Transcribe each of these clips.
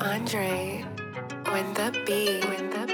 Andre. When the beat, when the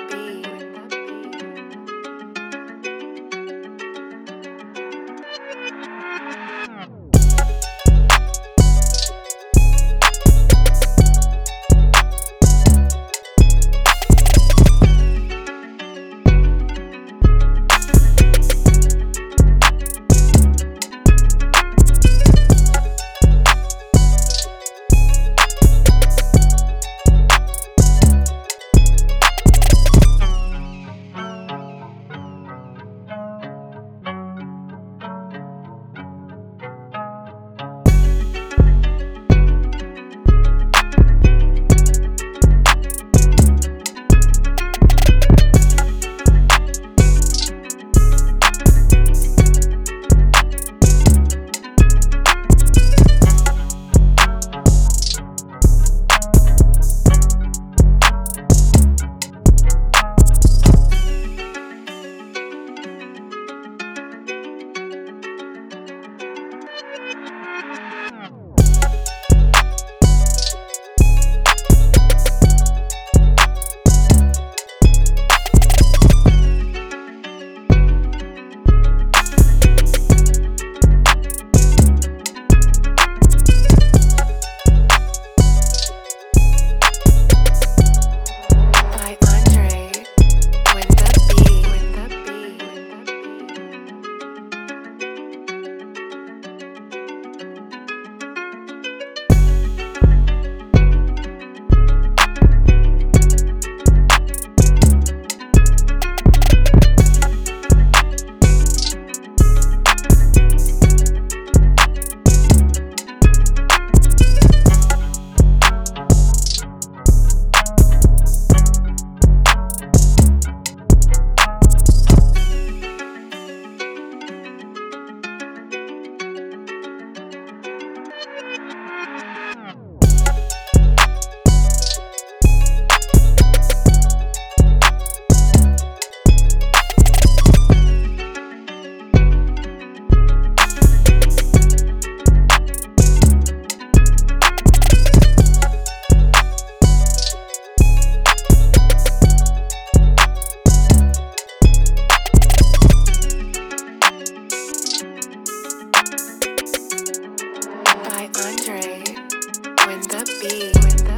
Big.